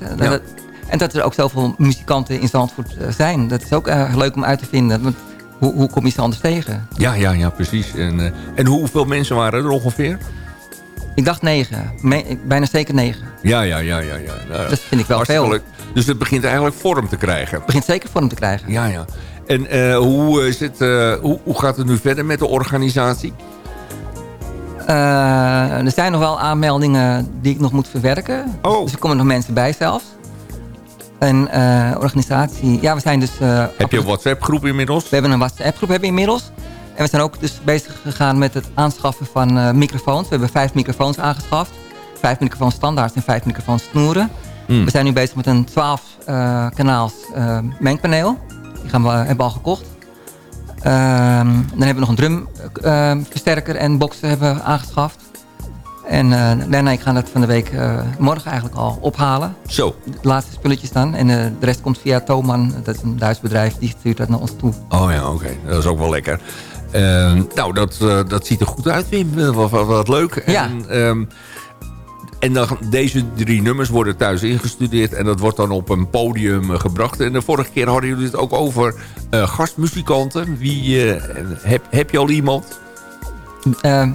en dat er ook zoveel muzikanten in Zandvoort eh, zijn. Dat is ook erg leuk om uit te vinden. Want hoe, hoe kom je ze anders tegen?
Ja, ja, ja, precies. En, en hoeveel mensen waren er ongeveer?
Ik dacht negen. Me- bijna zeker negen.
Ja, ja, ja, ja. ja. Nou,
Dat vind ik wel
hartstikke
veel.
leuk. Dus het begint eigenlijk vorm te krijgen.
Het begint zeker vorm te krijgen.
Ja, ja. En eh, hoe, is het, eh, hoe, hoe gaat het nu verder met de organisatie?
Eh, er zijn nog wel aanmeldingen die ik nog moet verwerken.
Oh.
Dus er komen nog mensen bij zelfs. En eh, organisatie... Ja, we zijn dus... eh,
Heb je een WhatsApp-groep inmiddels?
We hebben een WhatsApp-groep hebben inmiddels. En we zijn ook dus bezig gegaan met het aanschaffen van eh, microfoons. We hebben vijf microfoons aangeschaft. Vijf microfoons standaard en vijf microfoons snoeren.
Hmm.
We zijn nu bezig met een 12 eh, kanaals eh, mengpaneel. Die gaan we, hebben we al gekocht. Ehm, dan hebben we nog een drumversterker en boxen hebben we aangeschaft. En eh Len en ik gaan dat van de week eh, morgen eigenlijk al ophalen.
Zo.
De laatste spulletjes dan. En eh, de rest komt via Thoman. Dat is een Duits bedrijf. Die stuurt dat naar ons toe.
Oh ja, oké. Dat is ook wel lekker. Eh, nou, dat, eh, dat ziet er goed uit, Wim. Eh, Wat, wat, wat leuk.
Ja.
En, ehm, en dan, deze drie nummers worden thuis ingestudeerd... en dat wordt dan op een podium eh, gebracht. En de vorige keer hadden jullie het ook over eh, gastmuzikanten. Wie, eh, heb, heb je al iemand?
Ehm,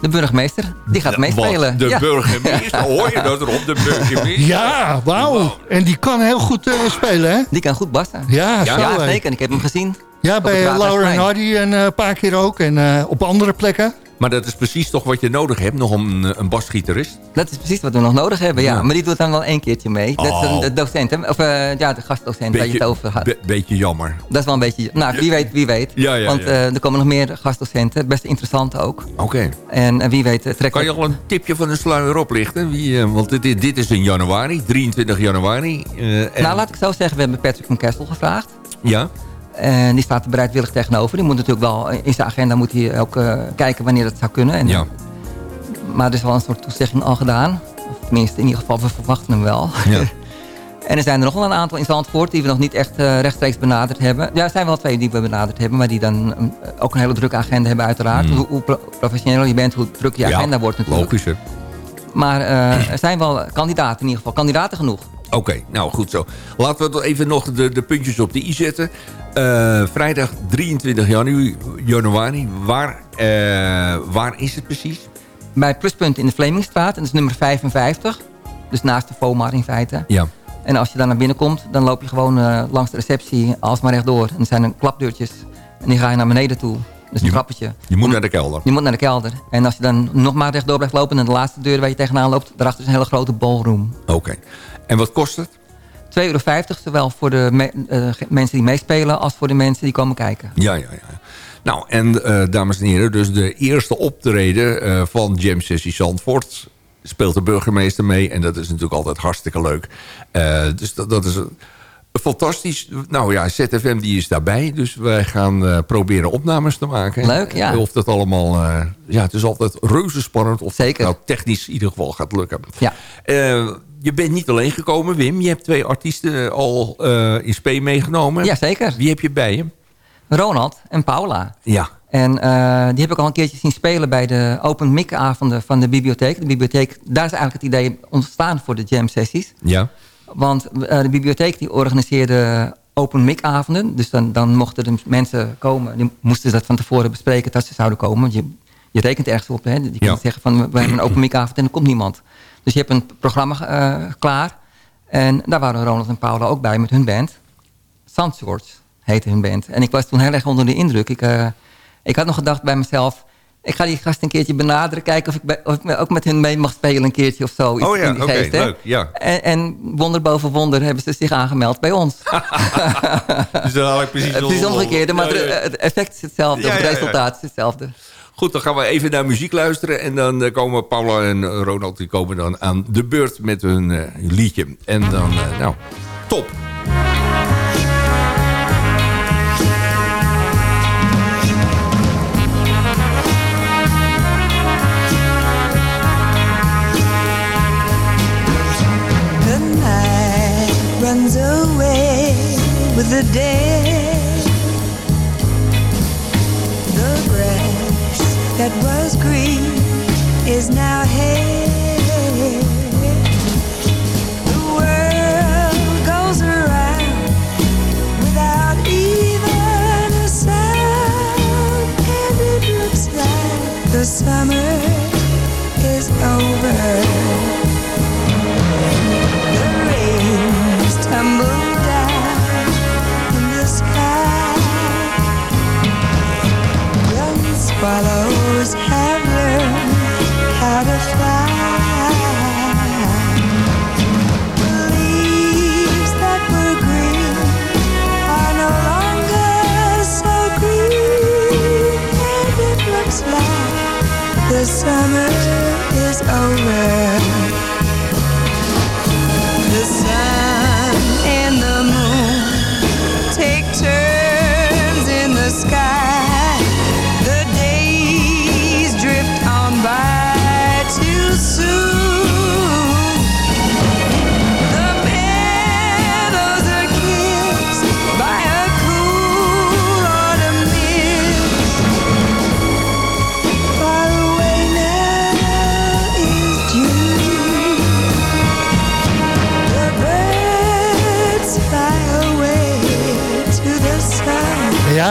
de burgemeester, die gaat meespelen.
De
Ja.
burgemeester, hoor je dat erop? De burgemeester.
Ja, wauw. En die kan heel goed eh, spelen, hè?
Die kan goed bassen.
Ja,
ja, zeker. Ik heb hem gezien.
Ja, bij Laura en. Hardy een paar keer ook. En eh, op andere plekken.
Maar dat is precies toch wat je nodig hebt, nog een, een basgitarist?
Dat is precies wat we nog nodig hebben, ja.
Ja.
Maar die doet dan wel één keertje mee. Dat is
Oh.
een, de docent, hè? Of eh, ja, de gastdocent waar je het over had.
be- beetje jammer.
Dat is wel een beetje... Nou, wie weet, wie weet.
Ja, ja,
Want eh, er komen nog meer gastdocenten. Best interessant ook.
Oké.
En eh, wie weet... trekken
Kan je al een tipje van de sluier oplichten? Wie, want dit, dit is in januari, 23 januari. en-
Nou, laat ik zo zeggen. We hebben Patrick van Kessel gevraagd.
Ja?
En die staat er bereidwillig tegenover. Die moet natuurlijk wel... In zijn agenda moet hij ook eh, kijken wanneer dat zou kunnen. En,
Ja.
Maar er is wel een soort toezegging al gedaan. Of tenminste, in ieder geval, we verwachten hem wel.
Ja.
en er zijn er nog wel een aantal in Zandvoort die we nog niet echt eh, rechtstreeks benaderd hebben. Ja, er zijn wel twee die we benaderd hebben, maar die dan mm, ook een hele drukke agenda hebben uiteraard.
Mm.
Hoe, hoe pro- professioneler je bent, hoe druk je
Ja,
agenda wordt natuurlijk.
Logisch, hè?
Maar eh, er zijn wel kandidaten in ieder geval, kandidaten genoeg.
Oké, nou goed zo. Laten we even nog de, de puntjes op de i zetten. Eh, vrijdag 23 janu januari. Waar, eh, waar is het precies?
Bij Pluspunt in de Vlemingstraat, en dat is nummer 55. Dus naast de FOMAR in feite.
Ja.
En als je daar naar binnen komt, dan loop je gewoon eh, langs de receptie alsmaar rechtdoor. En er zijn een klapdeurtjes. En die ga je naar beneden toe. Dus een
Je-
trappetje.
Je moet naar de kelder.
Je moet naar de kelder. En als je dan nog maar rechtdoor blijft lopen... en de laatste deur waar je tegenaan loopt... daarachter is een hele grote ballroom.
Oké. En wat kost het?
2,50 euro, zowel voor de me- eh, mensen die meespelen... als voor de mensen die komen kijken.
Ja, ja, ja. Nou, en eh, dames en heren, dus de eerste optreden eh, van Jam Sessie Zandvoort speelt de burgemeester mee. En dat is natuurlijk altijd hartstikke leuk. Dus dat, dat is een- fantastisch. Nou ja, ZFM die is daarbij. Dus wij gaan proberen opnames te maken.
Leuk, ja.
Of dat allemaal... ja, het is altijd reuze spannend. Of
Zeker.
nou technisch in ieder geval gaat lukken.
Ja.
Je bent niet alleen gekomen, Wim. Je hebt twee artiesten al eh, in spe meegenomen.
Ja, zeker.
Wie heb je bij je?
Ronald en Paula.
Ja.
En eh, die heb ik al een keertje zien spelen bij de open mic avonden van de bibliotheek. De bibliotheek, daar is eigenlijk het idee ontstaan voor de jam sessies.
Ja.
Want eh, de bibliotheek die organiseerde open mic avonden. Dus dan, dan mochten de mensen komen. Die moesten dat van tevoren bespreken dat ze zouden komen. Want je, je rekent ergens op. Hè? Je
Ja.
zeggen van we hebben een open mic avond en er komt niemand. Dus je hebt een programma eh, klaar. En daar waren Ronald en Paula ook bij met hun band. Sandswords heette hun band. En ik was toen heel erg onder de indruk. Ik, eh, ik had nog gedacht bij mezelf... Ik ga die gast een keertje benaderen. Kijken of ik, bij- of ik ook met hun mee mag spelen een keertje of zo. Iets
Oh ja, oké, leuk, ja.
En, en wonder boven wonder hebben ze zich aangemeld bij ons.
Dus dan had ik precies...
het is omgekeerde, maar
Ja, ja.
de- het effect is hetzelfde.
Ja,
het resultaat is hetzelfde.
Goed, dan gaan we even naar muziek luisteren. En dan eh, komen Paula en Ronald die komen dan aan de beurt met hun eh, liedje. En dan, eh, nou, top.
The night runs away with the day. is now here. The world goes around without even a sound, and it looks like the summer is over. The in the sky.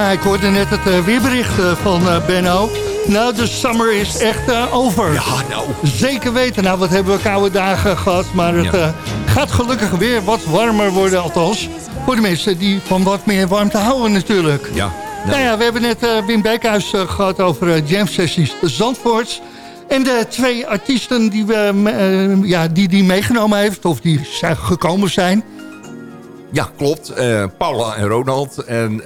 Ja, ik hoorde net het eh, weerbericht eh, van eh, Benno. Nou, de summer is echt over.
Ja, nou.
Zeker weten. Nou, wat hebben we koude dagen gehad. Maar het
Ja.
gaat gelukkig weer wat warmer worden, althans. Voor de mensen die van wat meer warmte houden natuurlijk.
Ja.
Nou ja, we hebben net Wim Beekhuis eh, gehad over jam sessies Zandvoort. En de twee artiesten die, we, ja, die die meegenomen heeft, of die zijn gekomen zijn.
Ja, klopt. Paula en Ronald. En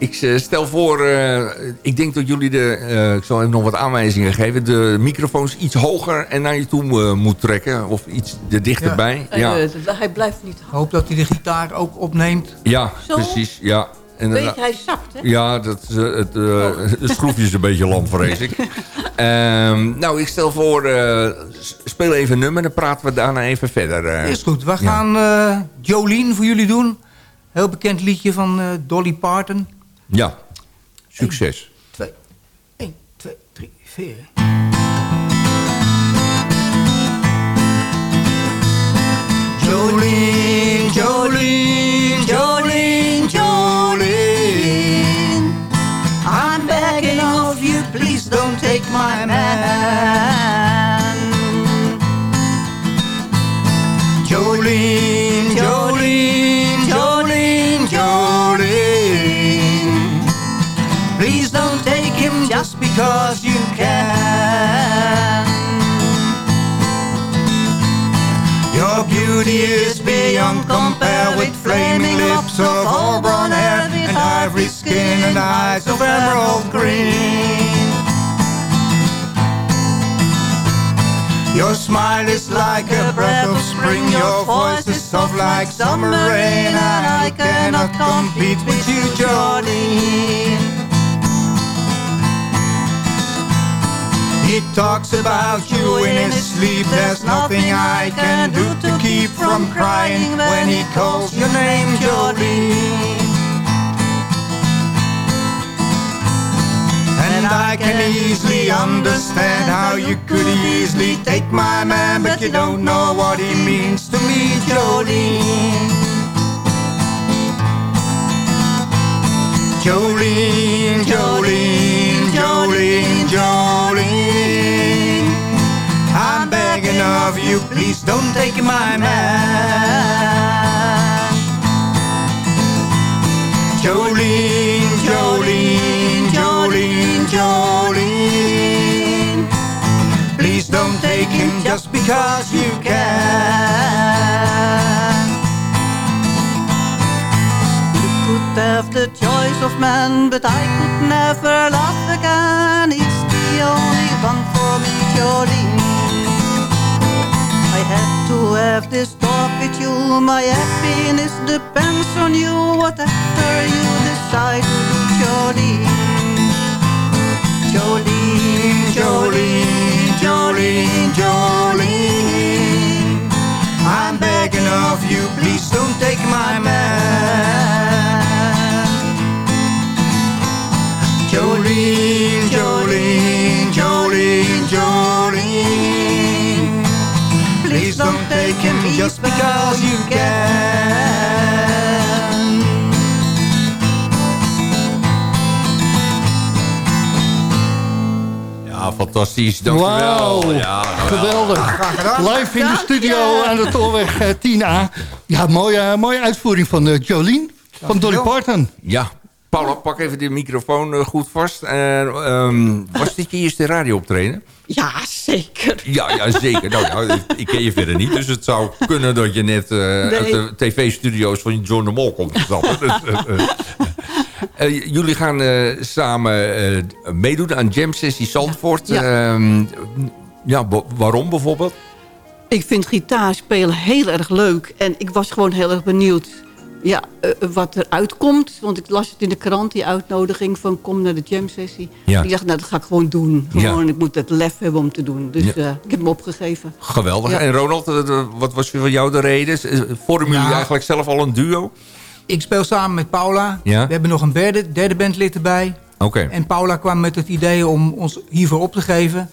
ik eh, stel voor, eh, ik denk dat jullie de, eh, ik zal even nog wat aanwijzingen geven, de microfoons iets hoger en naar je toe moet trekken. Of iets er dichterbij. Ja, ja.
Eh, hij blijft niet
Ik hoop dat hij de gitaar ook opneemt.
Zo?
precies. Ja. En,
Weet
eh,
je, hij zakt, hè?
Ja, dat, eh, het, de schroefje is een beetje lam, vrees ik. Ehm, nou, ik stel voor, eh, speel even een nummer, dan praten we daarna even verder.
Is goed. We
Ja.
gaan eh, Jolene voor jullie doen. Heel bekend liedje van eh, Dolly Parton.
Ja, succes.
2, 1, 2, 3, 4. Jolene, Jolene, Jolene, because you can. Your beauty is beyond compare with flaming lips of auburn hair and ivory skin and eyes of emerald green. Your smile is like a breath of spring, your voice is soft like summer rain, and I cannot compete with you, Jolene. He talks about you in his sleep. There's nothing I can do to keep from crying when he calls your name, Jolene. And I can easily understand how you could easily take my man, but you don't know what he means to me, Jolene. Jolene, Jolene, Jolene, Jolene. Of you, please don't take my man. Jolene, Jolene, Jolene, Jolene. Please don't take him just because you can.
You could have the choice of man, but I could never love again. He's the only one for me, Jolene. I had to have this talk with you. My happiness depends on you. Whatever you decide to do, Jolene. Jolene, Jolene, Jolene, Jolene.
I'm begging of you, please don't take my man. Jolene, Jolene, just because you can.
Ja, fantastisch. Dankjewel.
Wauw,
Ja,
geweldig. Live in de studio aan de Tolweg eh, 10A. Ja, mooie, mooie uitvoering van eh, Jolien, van Dolly Parton.
Ja, Paula, pak even de microfoon eh, goed vast. En, ehm, was dit je eerste radiooptreden?
Ja, zeker.
Ja, ja zeker. Nou, ja, ik- ken je verder niet, dus het zou kunnen dat je net eh, uit de tv-studio's van John de Mol komt stappen. Dus, eh, jullie gaan samen meedoen aan Jam Sessie Zandvoort.
Ja.
Ehm, ja, waarom bijvoorbeeld?
Ik vind gitaarspelen heel erg leuk. En ik was gewoon heel erg benieuwd ja, eh, wat er uitkomt. Want ik las het in de krant, die uitnodiging van kom naar de jam sessie.
Ja.
Ik dacht, nou dat ga ik gewoon doen.
Ja.
Gewoon, ik moet het lef hebben om te doen. Dus
Ja.
eh, ik heb hem opgegeven.
Geweldig.
Ja.
En Ronald, eh, eh, wat was voor jou de reden? Eh, Vormen jullie
Ja.
eigenlijk zelf al een duo?
Ik speel samen met Paula.
Ja.
We hebben nog een derde, derde bandlid erbij.
Oké.
En Paula kwam met het idee om ons hiervoor op te geven.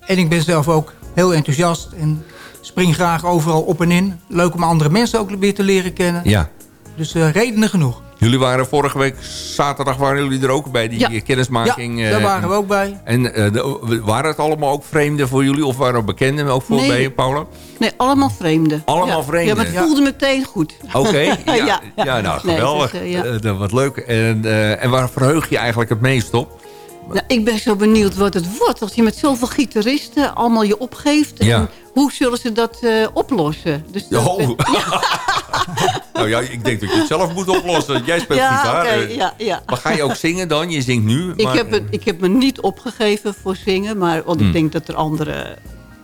En ik ben zelf ook heel enthousiast en spring graag overal op en in. Leuk om andere mensen ook weer te leren kennen.
Ja.
Dus eh, redenen genoeg.
Jullie waren vorige week zaterdag waren jullie er ook bij die
Ja.
eh, kennismaking.
Ja,
eh,
daar waren we ook bij.
En eh, de- waren het allemaal ook vreemden voor jullie? Of waren er bekenden ook voor
Nee.
bij je, Paula?
Nee, allemaal vreemden.
Allemaal
ja.
vreemden?
Ja, maar het
Ja.
voelde meteen goed.
Oké, ja, ja,
ja.
nou
Nee,
geweldig.
is, eh, ja.
Eh, dat- wat leuk. En, eh, en waar verheug je eigenlijk het meest op?
Nou, ik ben zo benieuwd wat het wordt. Als je met zoveel gitaristen allemaal je opgeeft.
Ja.
En hoe zullen ze dat eh, oplossen? Dus dat-
Oh. nou ja, ik denk dat je het zelf moet oplossen. Jij speelt
Ja,
gitaar. eh.
ja, ja.
Maar ga je ook zingen dan? Je zingt nu.
ik,
maar-
heb het, ik heb me niet opgegeven voor zingen. Maar, want
Hmm.
ik denk dat er anderen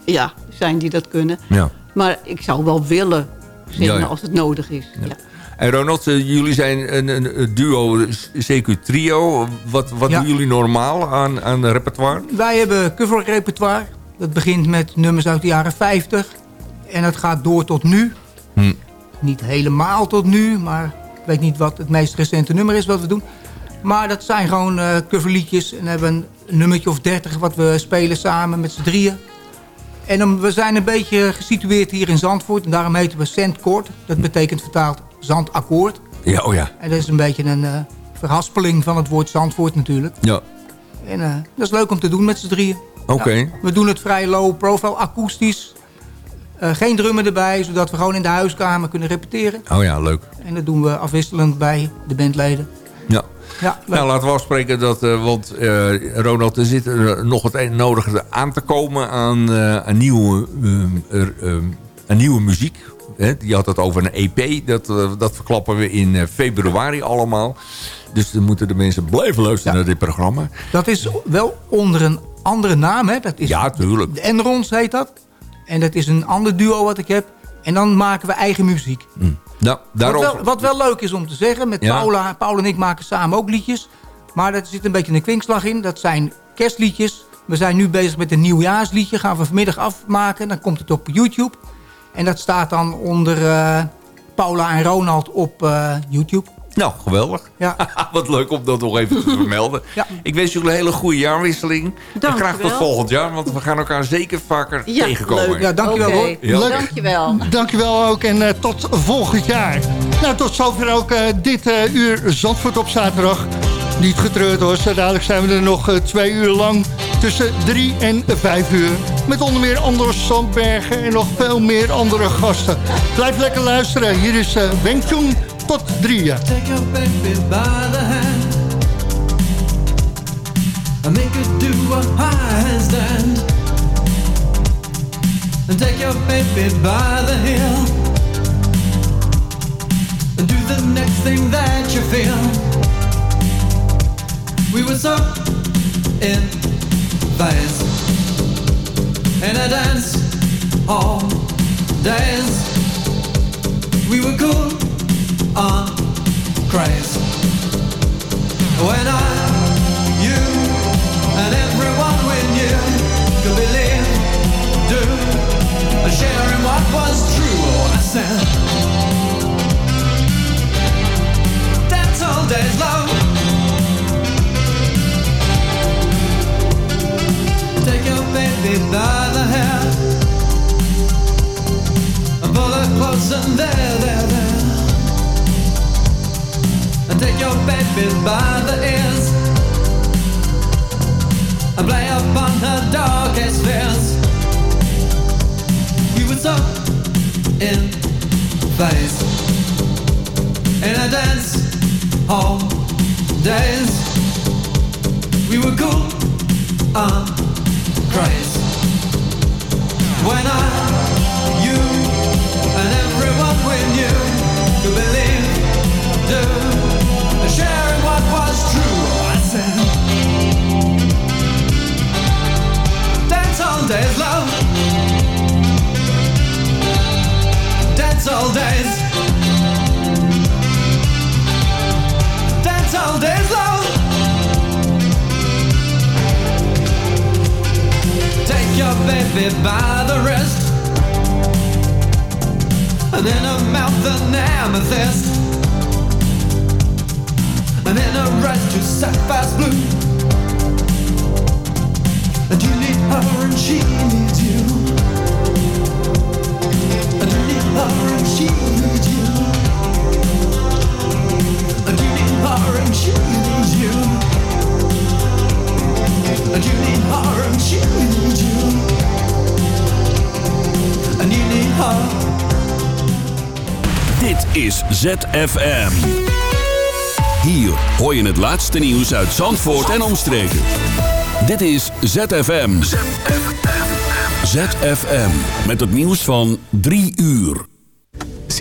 ja, zijn die dat kunnen.
Ja.
Maar ik zou wel willen zingen
Ja, ja.
als het nodig is. Ja.
En Ronald, eh, jullie zijn een, een, duo, CQ Trio. Wat, wat
Ja.
doen jullie normaal aan, aan repertoire?
Wij hebben coverrepertoire. Dat begint met nummers uit de jaren 50. En dat gaat door tot nu.
Hm.
Niet helemaal tot nu, maar ik weet niet wat het meest recente nummer is wat we doen. Maar dat zijn gewoon eh, coverliedjes. En we hebben een nummertje of dertig wat we spelen samen met z'n drieën. En we zijn een beetje gesitueerd hier in Zandvoort. En daarom heten we Sandcourt. Dat betekent vertaald zandakkoord.
Ja, oh ja.
En dat is een beetje een eh, verhaspeling van het woord Zandvoort natuurlijk.
Ja,
En eh, dat is leuk om te doen met z'n drieën.
oké.
We doen het vrij low profile, akoestisch. Eh, geen drummen erbij, zodat we gewoon in de huiskamer kunnen repeteren.
Oh ja, leuk.
En dat doen we afwisselend bij de bandleden.
Ja.
Ja, leuk.
Nou, laten we afspreken dat, eh, want eh, Ronald, er zit er nog het een en nodige aan te komen aan een, nieuwe, een nieuwe muziek. Hè, je had het over een EP, dat, dat verklappen we in februari allemaal. Dus dan moeten de mensen blijven luisteren naar dit programma.
Dat is wel onder een andere naam. Hè? Dat is
Ja, tuurlijk.
De Enrons heet dat. En dat is een ander duo wat ik heb. En dan maken we eigen muziek.
Nou,
Wat
daarover...
wel, wat wel leuk is om te zeggen, met
Ja.
Paula, Paula en ik maken samen ook liedjes. Maar er zit een beetje een kwinkslag in. Dat zijn kerstliedjes. We zijn nu bezig met een nieuwjaarsliedje. Gaan we vanmiddag afmaken. Dan komt het op YouTube. En dat staat dan onder eh, Paula en Ronald op eh, YouTube.
Nou, geweldig.
Ja.
Wat leuk om dat nog even te vermelden.
Ja.
Ik wens jullie een hele goede jaarwisseling. En graag tot volgend jaar, want we gaan elkaar zeker vaker
Ja,
tegenkomen.
leuk.
Ja, dankjewel
Oké.
hoor.
Ja.
Leuk.
Dankjewel.
Dankjewel ook en eh, tot volgend jaar. Nou, tot zover ook eh, dit eh, uur Zandvoort op zaterdag. Niet getreurd hoor, zo dadelijk zijn we er nog twee uur lang. Tussen drie en vijf uur. Met onder meer Anders Sandbergen en nog veel meer andere gasten. Blijf lekker luisteren. Hier is Weng Chun tot.
Take your baby by the hand and make her do a handstand. And take your baby by the heel and do the next thing that you feel. We were so in phase in a dance all days. We were cool on craze. When I, you, and everyone we knew could believe, do, and sharing what was true. Oh, I said, dance all days long. Take your baby by the hair and pull her close and there. Baby by the ears and play upon her darkest fears. We were so in phase in a dance hall days. We were cool on craze when I, all days, love. Dance all days. Dance all days, love. Take your baby by the wrist And in her mouth an amethyst And in her eyes two sapphires blue And you
ZFM. Hier hoor je het laatste nieuws uit Zandvoort en omstreken. Dit is ZFM. ZFM. Met het nieuws van 3 uur.